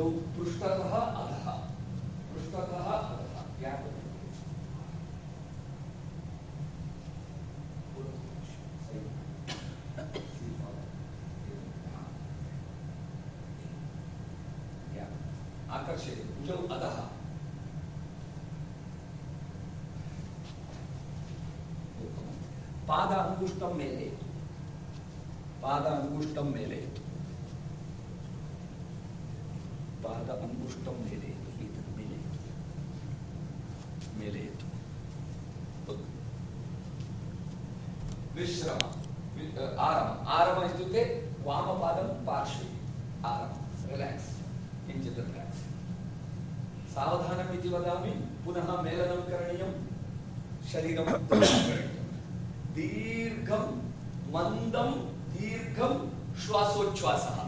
भुजौ पृष्ठतः अधः पृष्ठतः अधः gap आकर्षयति भुजौ अधः। पादाङ्गुष्ठं मेलयतु पादाङ्गुष्ठं मेलयतु पाद अङ्गुष्ठं मेलयतु एतत् मेलयतु मेलयतु विश्रम। वि- अ, आरम आरम इत्युक्ते वामपादं पार्श्वे। आरम रिलाक्स्। किञ्चित् रिलाक्स्। सावधानम् इति वदामि। पुनः मेलनं करणीयं। शरीरं करणीयं। दीर्घं मन्दं दीर्घं श्वासोच्छ्वासः।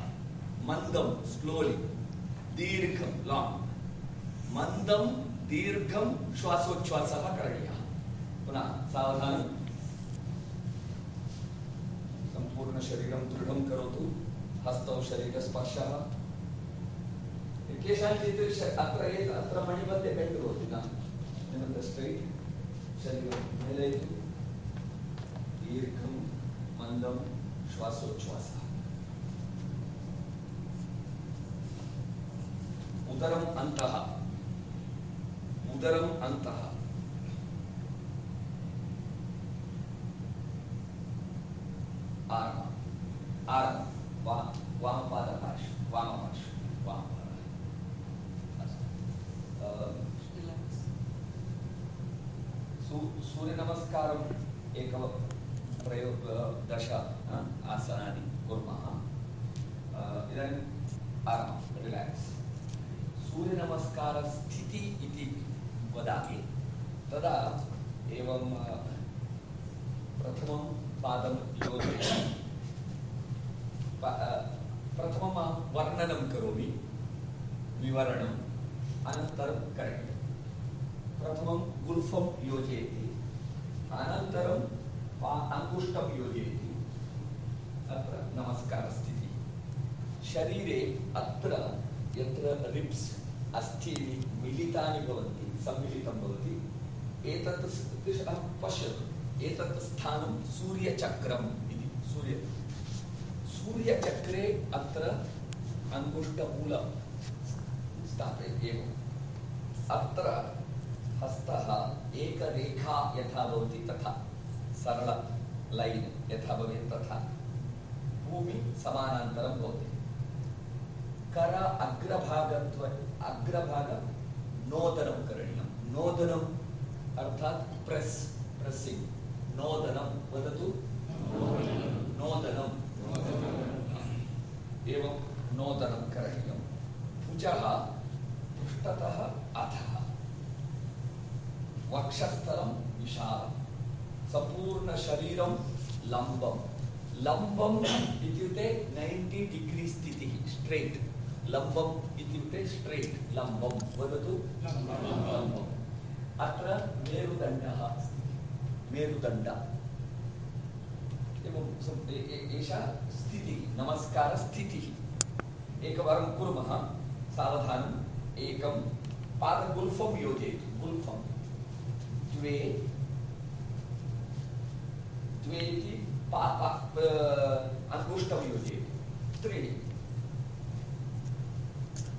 मन्दं स्लोलि दीर्घं लाङ्ग् मन्दं दीर्घं श्वासोच्छ्वासः करणीयः। पुनः सावधानं। सम्पूर्णशरीरं दृढं करोतु। हस्तौ शरीरस्पर्शः। केषाञ्चित् अत्र एत अत्र मणिमध्ये बेण्ड् भवति न? स्ट्रैट् शरीरं मेलयतु। दीर्घं मन्दं श्वासोच्छ्वासः। उदरम् अन्तः उदरम् अन्तः। आरम आरम वा वामपादपार्श्वे वामपार्श्वे वामपादः अस्तु। अ, सू- सूर्यनमस्कारम् एक प्रयोग दश अ, इदानीम् आरम्भं रिलाक्स्। सूर्यनमस्कारस्थिति इति वदामि। तदा एवं प्रथमं पादं योजयामि। प्रथमम् अहं वर्णनं करोमि, विवरणम्, अनन्तरं करणीयम् प्रथमं गुल्फं योजयति, अनन्तरं अङ्गुष्ठं योजयति, अत्र नमस्कारस्थितिः। शरीरे अत्र यत्र रिब्स् अस्थीनि भवन्ति, सम्मिलितं एतत् स्थानं सूर्यचक्रम् सूर्य। सूर्यचक्रे अत्र अङ्गुष्ठमूलं स्थापयति एवम्। तथा। सरल लैन् तथा। भूमि समानान्तरं कर अग्रभागत्व, अग्रभाग नोदनं करणीयं। नोदनम् अर्थात् प्रेस् प्रेस्सिङ्ग् नोदनं वदतु। नोदनम् एवं नोदनं करणीयं। भुजः पृष्ठतः अधः। वक्षस्थलं विशालं सम्पूर्णशरीरं लम्बं लम्बम् इत्युक्ते नैन्टि डिग्री स्थितिः, स्ट्रेट्। लम्बम् इत्युक्ते स्ट्रेट् लम्बं वदतु लम्बम् अत्र मेरुदण्डः. मेरुदण्ड. एवं एषा स्थितिः नमस्कारस्थितिः एकवारं कुर्मः. सावधानम् एकं पादगुल्फं योजयतु. गुल्फं. द्वे. द्वे इति पा पा प- त्रीणि.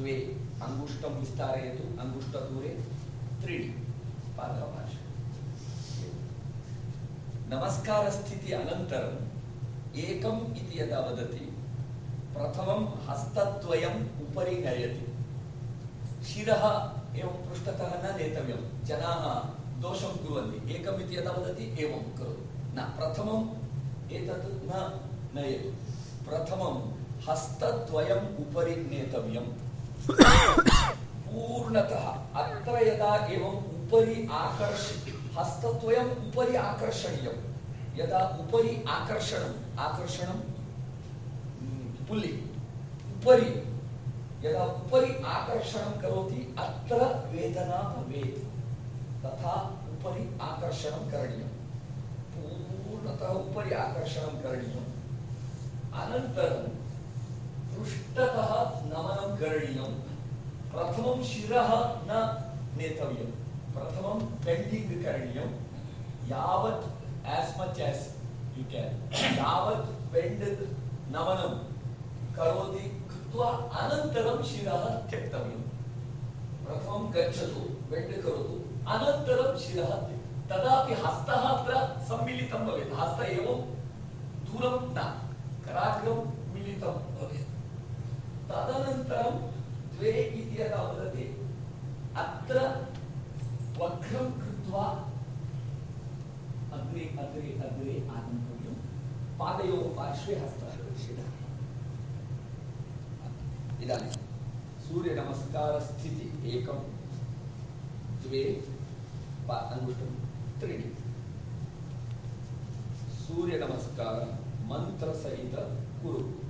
द्वे अङ्गुष्ठं विस्तारयतु अङ्गुष्ठदूरे त्रीणि पादः पार्श्वे नमस्कारस्थिति अनन्तरम् एकम् इति यदा वदति प्रथमं हस्तद्वयम् उपरि नयति। शिरः एवं पृष्ठतः न नेतव्यं जनाः दोषं कुर्वन्ति। एकम् इति यदा वदति एवं करोतु। न, प्रथमम् एतत् न नयतु। प्रथमं हस्तद्वयम् उपरि नेतव्यं पूर्णतः अत्र यदा एवम् उपरि आकर्ष हस्तद्वयम् उपरि आकर्षणीयं यदा उपरि आकर्षणम्, आकर्षणं? पुल्लि। उपरि। यदा उपरि आकर्षणं करोति, अत्र वेदना भवेत्। तथा उपरि आकर्षणं करणीयं पूर्णतः उपरि आकर्षणं करणीयम्। अनन्तरं पृष्ठतः नमनं करणीयं प्रथमं शिरः न नेतव्यं प्रथमं बेण्डिङ्ग् करणीयं यावत् as much as you can यावत् बेण्ड् नमनं करोति कृत्वा अनन्तरं शिरः त्यक्तव्यं प्रथमं गच्छतु बेण्ड् करोतु, अनन्तरं शिरः तदापि हस्तः अत्र सम्मिलितं भवेत्। हस्त एवं दूरं न। कराग्रं मिलितं भवेत्। तदनन्तरं द्वे इति यदा वदति, अत्र वक्रं कृत्वा अग्रे अग्रे अग्रे आगन्तव्यं, पादयोः पार्श्वे हस्तः शिरः इदानीं सूर्यनमस्कारस्थितिः एकं, द्वे अङ्गुष्ठं, त्रीणि। सूर्यनमस्कार, मन्त्रसहित कुरु।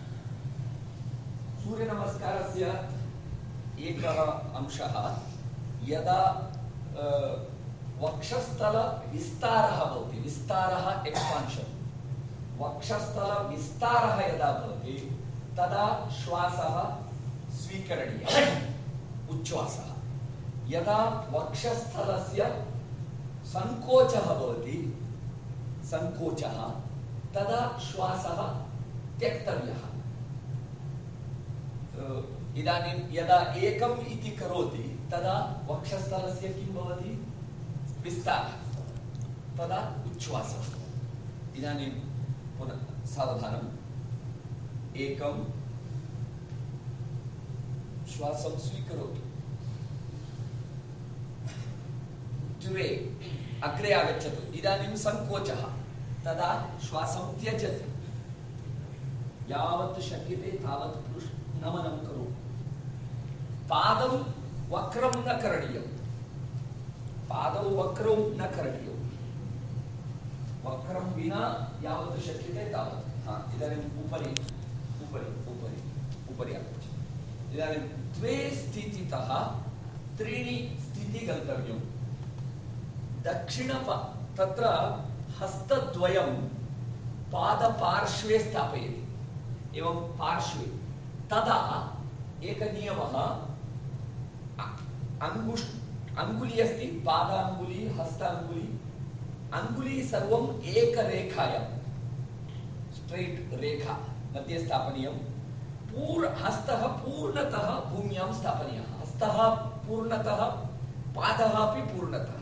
सूर्यनमस्कारस्य एकः अंशः, यदा वक्षस्थलविस्तारः भवति, विस्तारः एक्स्पान्शन् वक्षस्थलविस्तारः यदा भवति, तदा श्वासः स्वीकरणीयः, उच्छ्वासः। यदा वक्षस्थलस्य सङ्कोचः भवति सङ्कोचः तदा श्वासः त्यक्तव्यः। इदानीं यदा एकम् इति करोति, तदा वक्षस्थलस्य किं भवति? विस्तारः तदा उच्छ्वासः इदानीं पुनः सावधानम् एकं श्वासं स्वीकरोतु। द्वे अग्रे आगच्छतु। इदानीं सङ्कोचः। तदा श्वासं त्यजतु। यावत् शक्यते, तावत् नमनं करो पादं वक्रं न करणीयं पादौ वक्रं न करणीयं वक्रं विना यावत् शक्यते तावत् हा इदानीम् उपरि उपरि उपरि उपरि आगच्छति इदानीं द्वे स्थितितः त्रीणि स्थितिः गन्तव्यं दक्षिणप तत्र हस्तद्वयं पादपार्श्वे स्थापयति एवं पार्श्वे तदा एक नियमः अङ्गुष् अङ्गुली अस्ति पादाङ्गुली हस्ताङ्गुली अङ्गुली सर्वम् रेखा, मध्ये स्थापनीयं। पूर् हस्तः पूर्णतः भूम्यां स्थापनीयः। हस्तः पूर्णतः, पादः पूर्णतः।